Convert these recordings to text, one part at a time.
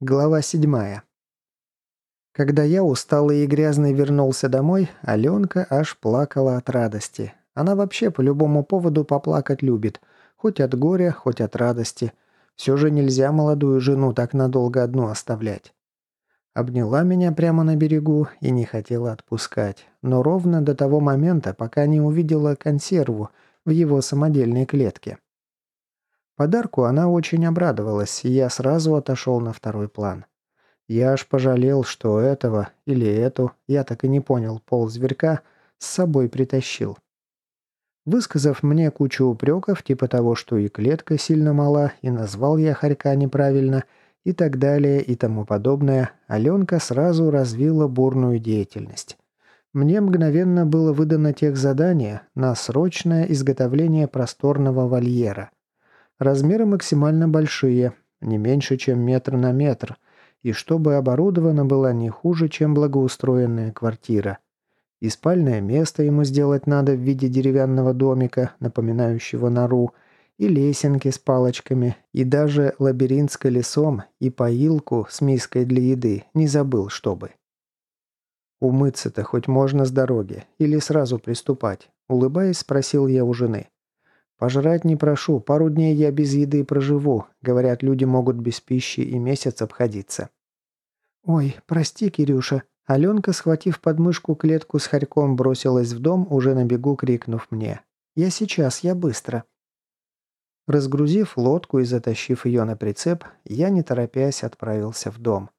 Глава седьмая. Когда я усталый и грязный вернулся домой, Аленка аж плакала от радости. Она вообще по любому поводу поплакать любит. Хоть от горя, хоть от радости. Все же нельзя молодую жену так надолго одну оставлять. Обняла меня прямо на берегу и не хотела отпускать. Но ровно до того момента, пока не увидела консерву в его самодельной клетке. Подарку она очень обрадовалась, и я сразу отошел на второй план. Я аж пожалел, что этого или эту, я так и не понял, пол зверька с собой притащил. Высказав мне кучу упреков, типа того, что и клетка сильно мала, и назвал я хорька неправильно, и так далее, и тому подобное, Аленка сразу развила бурную деятельность. Мне мгновенно было выдано тех задание на срочное изготовление просторного вольера – Размеры максимально большие, не меньше, чем метр на метр, и чтобы оборудована была не хуже, чем благоустроенная квартира. И спальное место ему сделать надо в виде деревянного домика, напоминающего нору, и лесенки с палочками, и даже лабиринт с колесом, и поилку с миской для еды, не забыл, чтобы. «Умыться-то хоть можно с дороги, или сразу приступать?» Улыбаясь, спросил я у жены. «Пожрать не прошу, пару дней я без еды проживу. Говорят, люди могут без пищи и месяц обходиться». «Ой, прости, Кирюша». Аленка, схватив подмышку клетку с хорьком, бросилась в дом, уже на бегу крикнув мне. «Я сейчас, я быстро». Разгрузив лодку и затащив ее на прицеп, я, не торопясь, отправился в дом.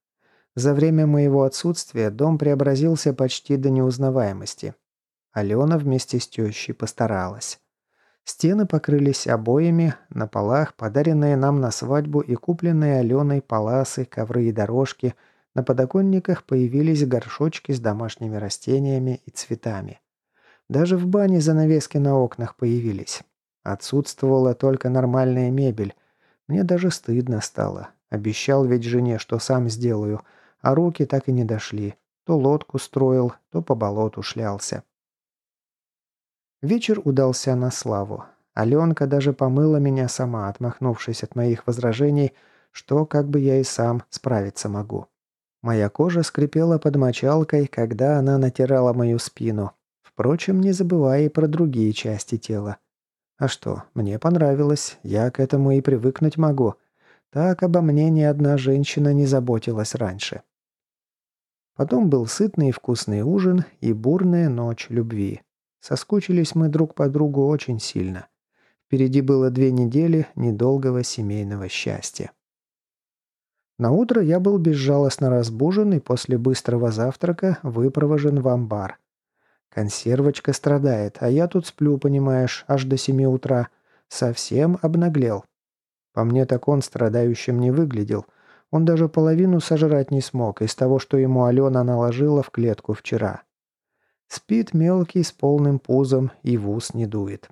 За время моего отсутствия дом преобразился почти до неузнаваемости. Алена вместе с тещей постаралась. Стены покрылись обоями, на полах подаренные нам на свадьбу и купленные Аленой паласы, ковры и дорожки, на подоконниках появились горшочки с домашними растениями и цветами. Даже в бане занавески на окнах появились. Отсутствовала только нормальная мебель. Мне даже стыдно стало. Обещал ведь жене, что сам сделаю, а руки так и не дошли. То лодку строил, то по болоту шлялся. Вечер удался на славу. Аленка даже помыла меня сама, отмахнувшись от моих возражений, что как бы я и сам справиться могу. Моя кожа скрипела под мочалкой, когда она натирала мою спину. Впрочем, не забывая и про другие части тела. А что, мне понравилось, я к этому и привыкнуть могу. Так обо мне ни одна женщина не заботилась раньше. Потом был сытный и вкусный ужин и бурная ночь любви. Соскучились мы друг по другу очень сильно. Впереди было две недели недолгого семейного счастья. На утро я был безжалостно разбужен и после быстрого завтрака выпровожен в амбар. Консервочка страдает, а я тут сплю, понимаешь, аж до семи утра. Совсем обнаглел. По мне так он страдающим не выглядел. Он даже половину сожрать не смог из того, что ему Алена наложила в клетку вчера. Спит мелкий с полным пузом и в ус не дует.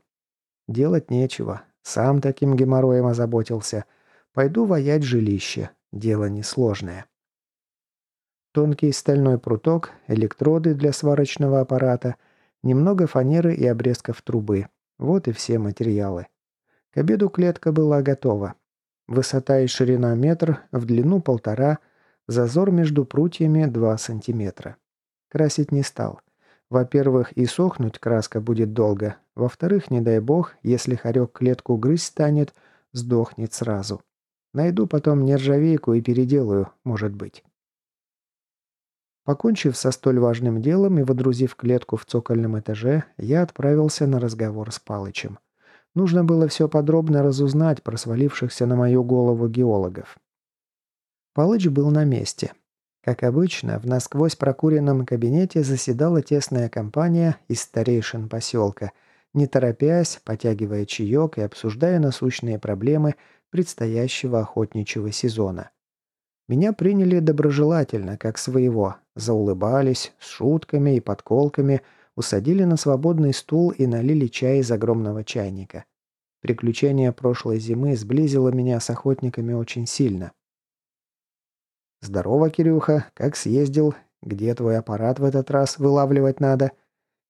Делать нечего. Сам таким геморроем озаботился. Пойду воять жилище. Дело несложное. Тонкий стальной пруток, электроды для сварочного аппарата, немного фанеры и обрезков трубы. Вот и все материалы. К обеду клетка была готова. Высота и ширина метр, в длину полтора, зазор между прутьями 2 сантиметра. Красить не стал. Во-первых, и сохнуть краска будет долго. Во-вторых, не дай бог, если хорек клетку грызть станет, сдохнет сразу. Найду потом нержавейку и переделаю, может быть. Покончив со столь важным делом и водрузив клетку в цокольном этаже, я отправился на разговор с Палычем. Нужно было все подробно разузнать про свалившихся на мою голову геологов. Палыч был на месте. Как обычно, в насквозь прокуренном кабинете заседала тесная компания из старейшин поселка, не торопясь, потягивая чаек и обсуждая насущные проблемы предстоящего охотничьего сезона. Меня приняли доброжелательно, как своего, заулыбались, с шутками и подколками, усадили на свободный стул и налили чай из огромного чайника. Приключение прошлой зимы сблизило меня с охотниками очень сильно. «Здорово, Кирюха. Как съездил? Где твой аппарат в этот раз вылавливать надо?»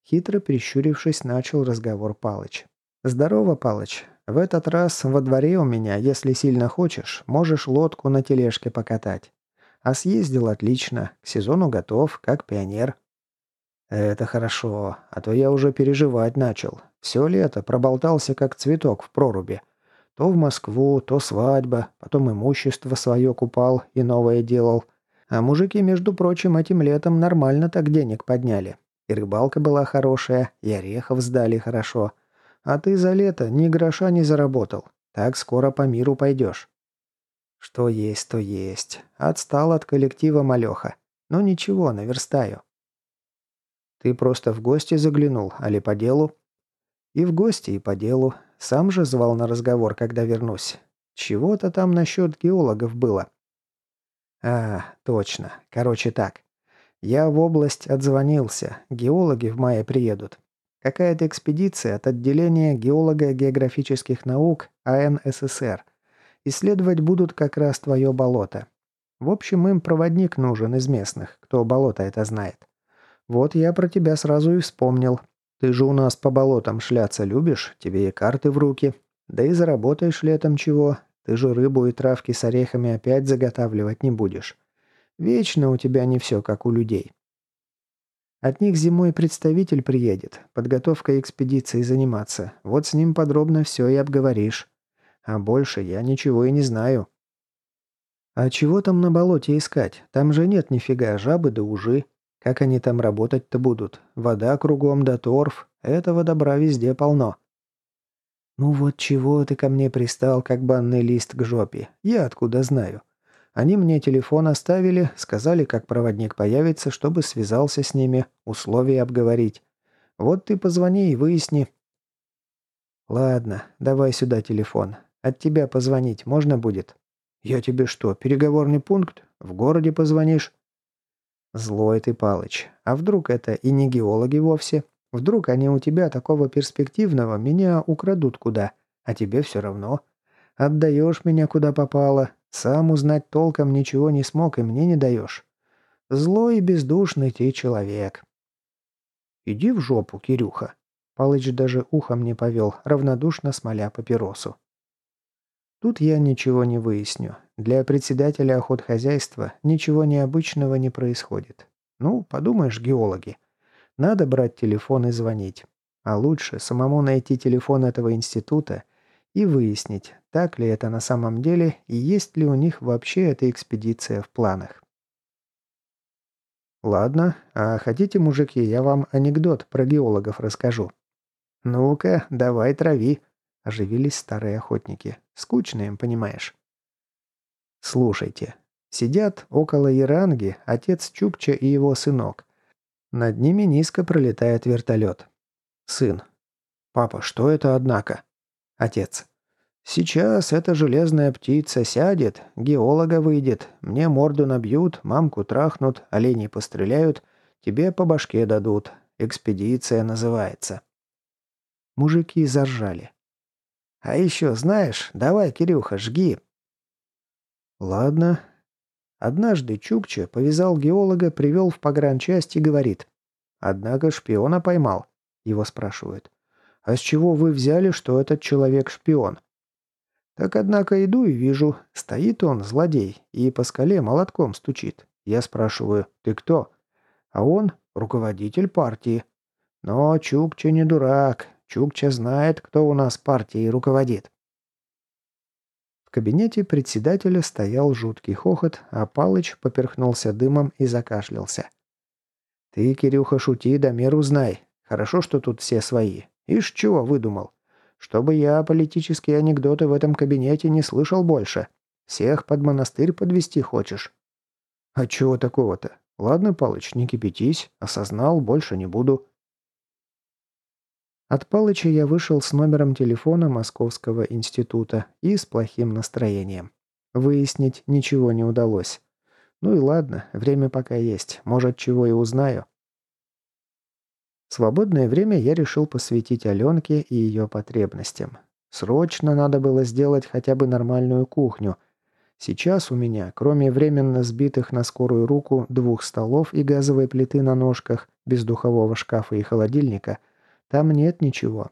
Хитро прищурившись, начал разговор Палыч. «Здорово, Палыч. В этот раз во дворе у меня, если сильно хочешь, можешь лодку на тележке покатать. А съездил отлично, к сезону готов, как пионер. Это хорошо, а то я уже переживать начал. Все лето проболтался, как цветок в проруби. То в Москву, то свадьба, потом имущество свое купал и новое делал. А мужики, между прочим, этим летом нормально так денег подняли. И рыбалка была хорошая, и орехов сдали хорошо. А ты за лето ни гроша не заработал. Так скоро по миру пойдешь. Что есть, то есть. Отстал от коллектива малеха. Но ничего, наверстаю. Ты просто в гости заглянул, али по делу? И в гости, и по делу. Сам же звал на разговор, когда вернусь. Чего-то там насчет геологов было. А, точно. Короче так. Я в область отзвонился. Геологи в мае приедут. Какая-то экспедиция от отделения геолого-географических наук АНССР. Исследовать будут как раз твое болото. В общем, им проводник нужен из местных, кто болото это знает. Вот я про тебя сразу и вспомнил. Ты же у нас по болотам шляться любишь, тебе и карты в руки. Да и заработаешь летом чего. Ты же рыбу и травки с орехами опять заготавливать не будешь. Вечно у тебя не все, как у людей. От них зимой представитель приедет, подготовкой экспедиции заниматься. Вот с ним подробно все и обговоришь. А больше я ничего и не знаю. А чего там на болоте искать? Там же нет нифига жабы да ужи. Как они там работать-то будут? Вода кругом да торф. Этого добра везде полно. Ну вот чего ты ко мне пристал, как банный лист к жопе? Я откуда знаю? Они мне телефон оставили, сказали, как проводник появится, чтобы связался с ними, условия обговорить. Вот ты позвони и выясни. Ладно, давай сюда телефон. От тебя позвонить можно будет? Я тебе что, переговорный пункт? В городе позвонишь? Злой ты, Палыч. А вдруг это и не геологи вовсе? Вдруг они у тебя такого перспективного меня украдут куда, а тебе все равно? Отдаешь меня куда попало, сам узнать толком ничего не смог и мне не даешь. Злой и бездушный ты человек. Иди в жопу, Кирюха. Палыч даже ухом не повел, равнодушно смоля папиросу. Тут я ничего не выясню. Для председателя охотхозяйства ничего необычного не происходит. Ну, подумаешь, геологи. Надо брать телефон и звонить. А лучше самому найти телефон этого института и выяснить, так ли это на самом деле и есть ли у них вообще эта экспедиция в планах. Ладно, а хотите, мужики, я вам анекдот про геологов расскажу. Ну-ка, давай трави. Оживились старые охотники. Скучно им, понимаешь. Слушайте. Сидят около Иранги отец Чукча и его сынок. Над ними низко пролетает вертолет. Сын. «Папа, что это, однако?» Отец. «Сейчас эта железная птица сядет, геолога выйдет, мне морду набьют, мамку трахнут, оленей постреляют, тебе по башке дадут. Экспедиция называется». Мужики заржали. А еще, знаешь, давай, Кирюха, жги». «Ладно». Однажды Чукча повязал геолога, привел в погранчасть и говорит. «Однако шпиона поймал». Его спрашивают. «А с чего вы взяли, что этот человек шпион?» «Так, однако, иду и вижу. Стоит он, злодей, и по скале молотком стучит. Я спрашиваю, ты кто?» А он руководитель партии. Но Чукча не дурак. Чукча знает, кто у нас партией руководит. В кабинете председателя стоял жуткий хохот, а Палыч поперхнулся дымом и закашлялся. «Ты, Кирюха, шути, да меру знай. Хорошо, что тут все свои. Ишь, чего выдумал? Чтобы я политические анекдоты в этом кабинете не слышал больше. Всех под монастырь подвести хочешь?» «А чего такого-то? Ладно, Палыч, не кипятись. Осознал, больше не буду. От Палыча я вышел с номером телефона Московского института и с плохим настроением. Выяснить ничего не удалось. Ну и ладно, время пока есть, может, чего и узнаю. Свободное время я решил посвятить Аленке и ее потребностям. Срочно надо было сделать хотя бы нормальную кухню. Сейчас у меня, кроме временно сбитых на скорую руку двух столов и газовой плиты на ножках, без духового шкафа и холодильника – там нет ничего.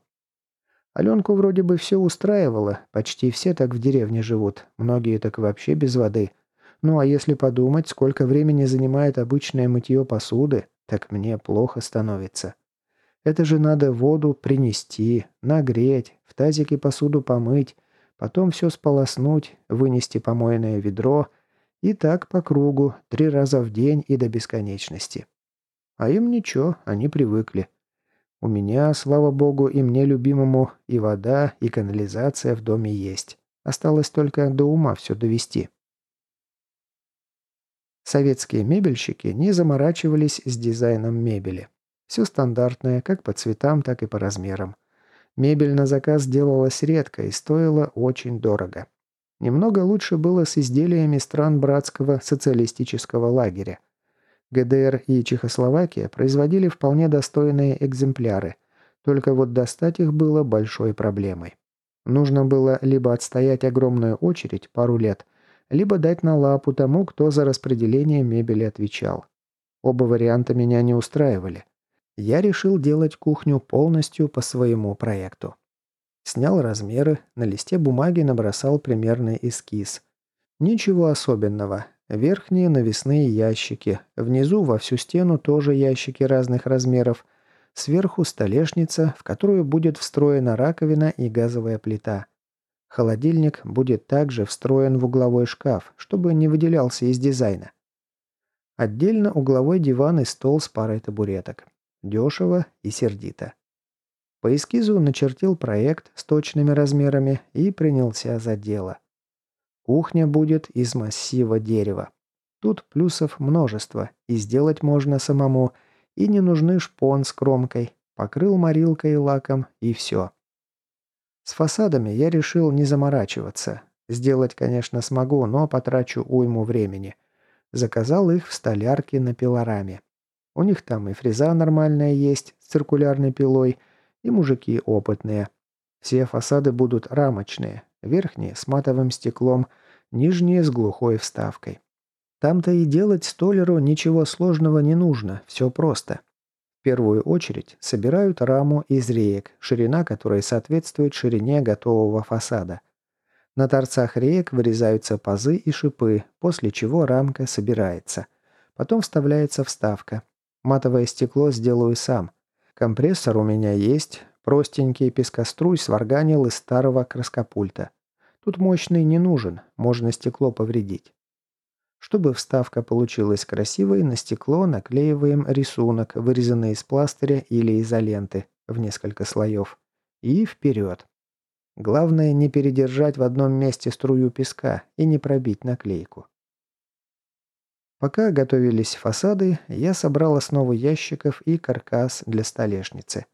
Аленку вроде бы все устраивало, почти все так в деревне живут, многие так вообще без воды. Ну а если подумать, сколько времени занимает обычное мытье посуды, так мне плохо становится. Это же надо воду принести, нагреть, в тазике посуду помыть, потом все сполоснуть, вынести помойное ведро и так по кругу, три раза в день и до бесконечности. А им ничего, они привыкли. У меня, слава богу, и мне любимому, и вода, и канализация в доме есть. Осталось только до ума все довести. Советские мебельщики не заморачивались с дизайном мебели. Все стандартное, как по цветам, так и по размерам. Мебель на заказ делалась редко и стоила очень дорого. Немного лучше было с изделиями стран братского социалистического лагеря. ГДР и Чехословакия производили вполне достойные экземпляры, только вот достать их было большой проблемой. Нужно было либо отстоять огромную очередь пару лет, либо дать на лапу тому, кто за распределение мебели отвечал. Оба варианта меня не устраивали я решил делать кухню полностью по своему проекту. Снял размеры, на листе бумаги набросал примерный эскиз. Ничего особенного. Верхние навесные ящики, внизу во всю стену тоже ящики разных размеров, сверху столешница, в которую будет встроена раковина и газовая плита. Холодильник будет также встроен в угловой шкаф, чтобы не выделялся из дизайна. Отдельно угловой диван и стол с парой табуреток. Дешево и сердито. По эскизу начертил проект с точными размерами и принялся за дело. Кухня будет из массива дерева. Тут плюсов множество, и сделать можно самому, и не нужны шпон с кромкой, покрыл морилкой лаком, и все. С фасадами я решил не заморачиваться. Сделать, конечно, смогу, но потрачу уйму времени. Заказал их в столярке на пилораме. У них там и фреза нормальная есть с циркулярной пилой, и мужики опытные. Все фасады будут рамочные, верхние с матовым стеклом, нижние с глухой вставкой. Там-то и делать столеру ничего сложного не нужно, все просто. В первую очередь собирают раму из реек, ширина которой соответствует ширине готового фасада. На торцах реек вырезаются пазы и шипы, после чего рамка собирается. Потом вставляется вставка, Матовое стекло сделаю сам. Компрессор у меня есть. Простенький пескоструй сварганил из старого краскопульта. Тут мощный не нужен, можно стекло повредить. Чтобы вставка получилась красивой, на стекло наклеиваем рисунок, вырезанный из пластыря или изоленты, в несколько слоев. И вперед. Главное не передержать в одном месте струю песка и не пробить наклейку. Пока готовились фасады, я собрал основу ящиков и каркас для столешницы.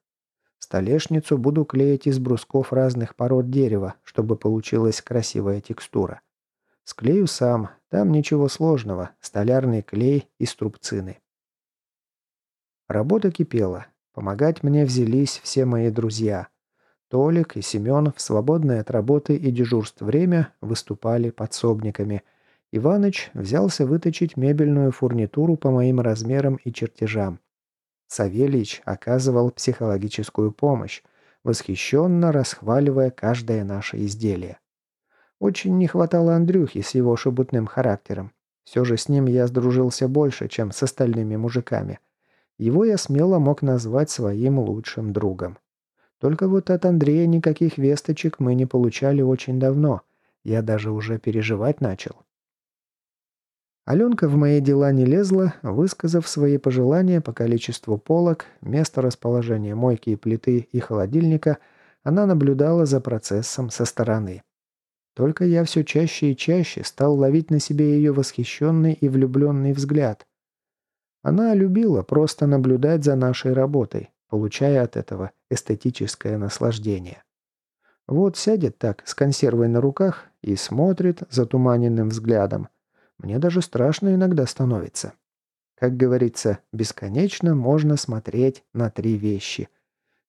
Столешницу буду клеить из брусков разных пород дерева, чтобы получилась красивая текстура. Склею сам, там ничего сложного, столярный клей и струбцины. Работа кипела. Помогать мне взялись все мои друзья. Толик и Семен в свободное от работы и дежурств время выступали подсобниками – Иваныч взялся выточить мебельную фурнитуру по моим размерам и чертежам. Савельич оказывал психологическую помощь, восхищенно расхваливая каждое наше изделие. Очень не хватало Андрюхи с его шебутным характером. Все же с ним я сдружился больше, чем с остальными мужиками. Его я смело мог назвать своим лучшим другом. Только вот от Андрея никаких весточек мы не получали очень давно. Я даже уже переживать начал. Аленка в мои дела не лезла, высказав свои пожелания по количеству полок, место расположения мойки и плиты и холодильника, она наблюдала за процессом со стороны. Только я все чаще и чаще стал ловить на себе ее восхищенный и влюбленный взгляд. Она любила просто наблюдать за нашей работой, получая от этого эстетическое наслаждение. Вот сядет так, с консервой на руках, и смотрит затуманенным взглядом, мне даже страшно иногда становится. Как говорится, бесконечно можно смотреть на три вещи.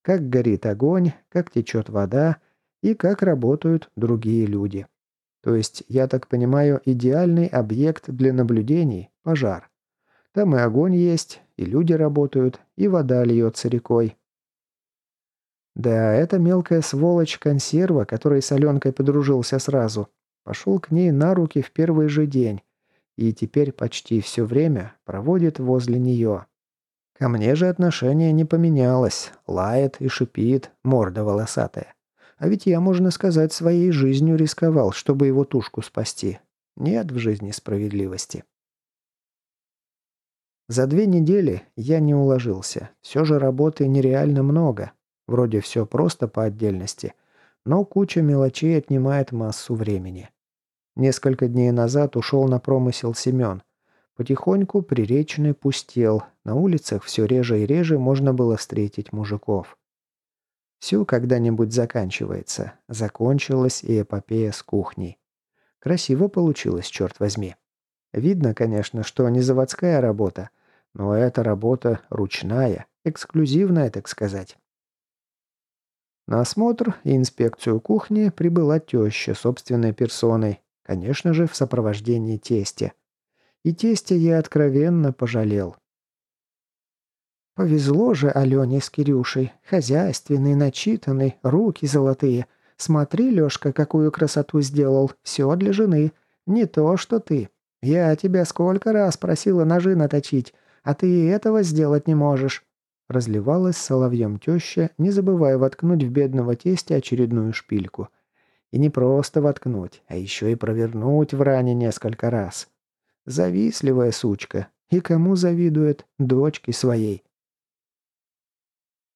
Как горит огонь, как течет вода и как работают другие люди. То есть, я так понимаю, идеальный объект для наблюдений – пожар. Там и огонь есть, и люди работают, и вода льется рекой. Да, эта мелкая сволочь консерва, которой с Аленкой подружился сразу, пошел к ней на руки в первый же день, и теперь почти все время проводит возле нее. Ко мне же отношение не поменялось, лает и шипит, морда волосатая. А ведь я, можно сказать, своей жизнью рисковал, чтобы его тушку спасти. Нет в жизни справедливости. За две недели я не уложился. Все же работы нереально много. Вроде все просто по отдельности, но куча мелочей отнимает массу времени. Несколько дней назад ушел на промысел Семен. Потихоньку Приречный пустел, на улицах все реже и реже можно было встретить мужиков. Все когда-нибудь заканчивается. Закончилась и эпопея с кухней. Красиво получилось, черт возьми. Видно, конечно, что не заводская работа, но эта работа ручная, эксклюзивная, так сказать. На осмотр и инспекцию кухни прибыла теща собственной персоной, конечно же, в сопровождении тестя. И тестя я откровенно пожалел. Повезло же Алене с Кирюшей. Хозяйственный, начитанный, руки золотые. Смотри, Лёшка, какую красоту сделал. Все для жены. Не то, что ты. Я тебя сколько раз просила ножи наточить, а ты и этого сделать не можешь. Разливалась соловьем теща, не забывая воткнуть в бедного тестя очередную шпильку. И не просто воткнуть, а еще и провернуть в ране несколько раз. Завистливая сучка. И кому завидует? Дочке своей.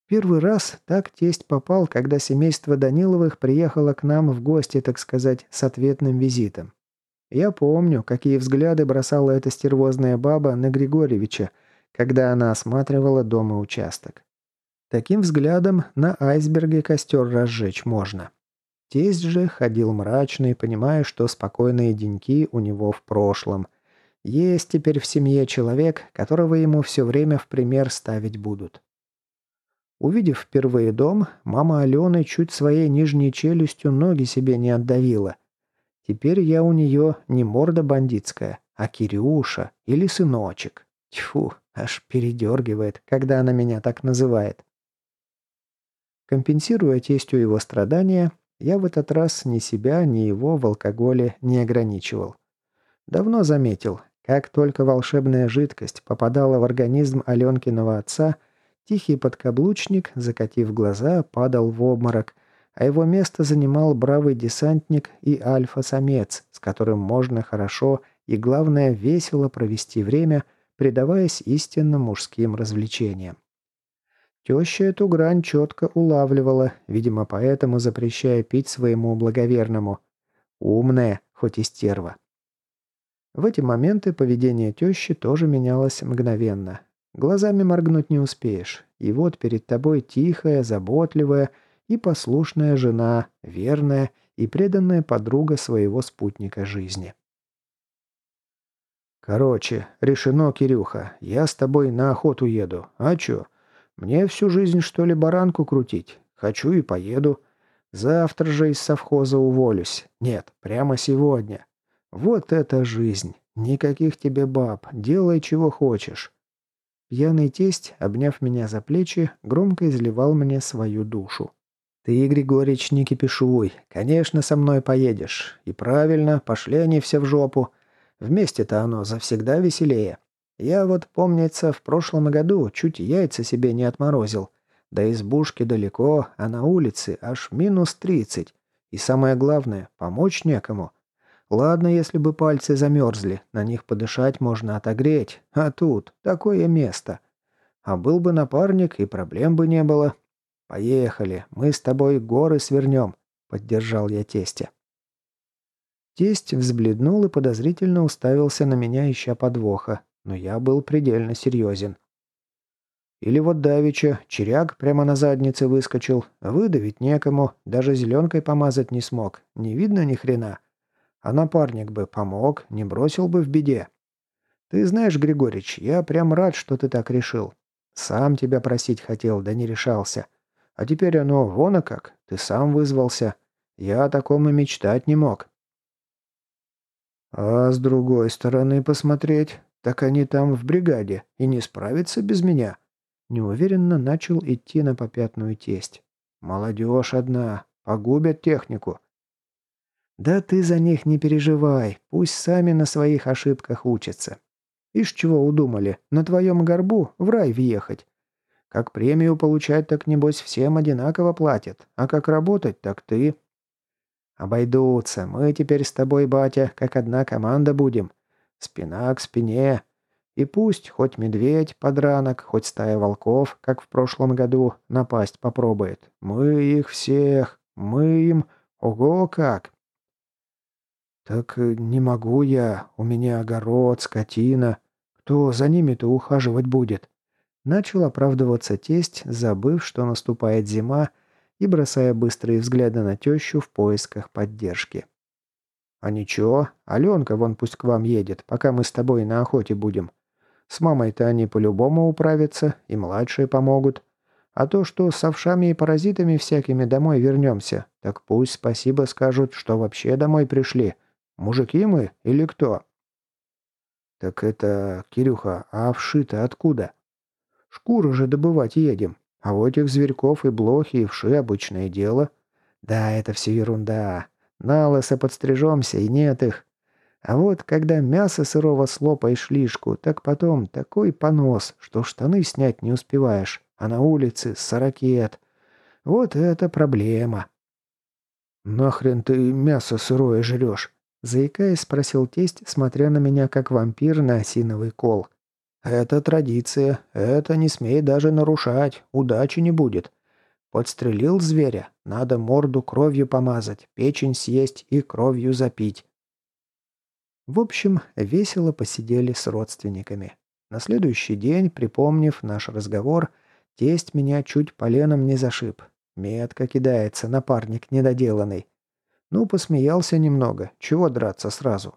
Первый раз так тесть попал, когда семейство Даниловых приехало к нам в гости, так сказать, с ответным визитом. Я помню, какие взгляды бросала эта стервозная баба на Григорьевича, когда она осматривала дом и участок. Таким взглядом на айсберге костер разжечь можно. Тесть же ходил мрачный, понимая, что спокойные деньки у него в прошлом. Есть теперь в семье человек, которого ему все время в пример ставить будут. Увидев впервые дом, мама Алены чуть своей нижней челюстью ноги себе не отдавила. Теперь я у нее не морда бандитская, а Кирюша или сыночек. Тьфу, аж передергивает, когда она меня так называет. Компенсируя тестю его страдания, я в этот раз ни себя, ни его в алкоголе не ограничивал. Давно заметил, как только волшебная жидкость попадала в организм Аленкиного отца – Тихий подкаблучник, закатив глаза, падал в обморок, а его место занимал бравый десантник и альфа-самец, с которым можно хорошо и, главное, весело провести время, предаваясь истинно мужским развлечениям. Теща эту грань четко улавливала, видимо, поэтому запрещая пить своему благоверному. Умная, хоть и стерва. В эти моменты поведение тещи тоже менялось мгновенно. Глазами моргнуть не успеешь. И вот перед тобой тихая, заботливая и послушная жена, верная и преданная подруга своего спутника жизни. «Короче, решено, Кирюха. Я с тобой на охоту еду. А чё? Мне всю жизнь, что ли, баранку крутить? Хочу и поеду. Завтра же из совхоза уволюсь. Нет, прямо сегодня. Вот это жизнь. Никаких тебе баб. Делай, чего хочешь. Пьяный тесть, обняв меня за плечи, громко изливал мне свою душу. «Ты, Григорич, не кипишуй. Конечно, со мной поедешь. И правильно, пошли они все в жопу. Вместе-то оно завсегда веселее. Я вот, помнится, в прошлом году чуть яйца себе не отморозил. До избушки далеко, а на улице аж минус тридцать. И самое главное, помочь некому. Ладно, если бы пальцы замерзли, на них подышать можно отогреть, а тут такое место. А был бы напарник, и проблем бы не было. Поехали, мы с тобой горы свернем, поддержал я тестя. Тесть взбледнул и подозрительно уставился на меня, ища подвоха, но я был предельно серьезен. Или вот давеча, черяк прямо на заднице выскочил, выдавить некому, даже зеленкой помазать не смог, не видно ни хрена. А напарник бы помог, не бросил бы в беде. Ты знаешь, Григорич, я прям рад, что ты так решил. Сам тебя просить хотел, да не решался. А теперь оно вон и как. Ты сам вызвался. Я о таком и мечтать не мог. А с другой стороны посмотреть, так они там в бригаде и не справятся без меня. Неуверенно начал идти на попятную тесть. Молодежь одна, погубят технику. «Да ты за них не переживай, пусть сами на своих ошибках учатся. Ишь чего удумали, на твоем горбу в рай въехать. Как премию получать, так небось всем одинаково платят, а как работать, так ты...» «Обойдутся, мы теперь с тобой, батя, как одна команда будем. Спина к спине. И пусть хоть медведь, подранок, хоть стая волков, как в прошлом году, напасть попробует. Мы их всех, мы им... Ого как!» «Так э, не могу я, у меня огород, скотина. Кто за ними-то ухаживать будет?» Начал оправдываться тесть, забыв, что наступает зима, и бросая быстрые взгляды на тещу в поисках поддержки. «А ничего, Аленка вон пусть к вам едет, пока мы с тобой на охоте будем. С мамой-то они по-любому управятся, и младшие помогут. А то, что с овшами и паразитами всякими домой вернемся, так пусть спасибо скажут, что вообще домой пришли. Мужики мы или кто?» «Так это, Кирюха, а овши-то откуда?» «Шкуру же добывать едем. А у этих зверьков и блохи, и вши обычное дело. Да, это все ерунда. На лысо подстрижемся, и нет их. А вот когда мясо сырого слопаешь лишку, так потом такой понос, что штаны снять не успеваешь, а на улице сорокет. Вот это проблема. «Нахрен ты мясо сырое жрешь?» Заикаясь, спросил тесть, смотря на меня, как вампир на осиновый кол. «Это традиция. Это не смей даже нарушать. Удачи не будет. Подстрелил зверя. Надо морду кровью помазать, печень съесть и кровью запить». В общем, весело посидели с родственниками. На следующий день, припомнив наш разговор, тесть меня чуть поленом не зашиб. Метко кидается напарник недоделанный. Ну, посмеялся немного. Чего драться сразу?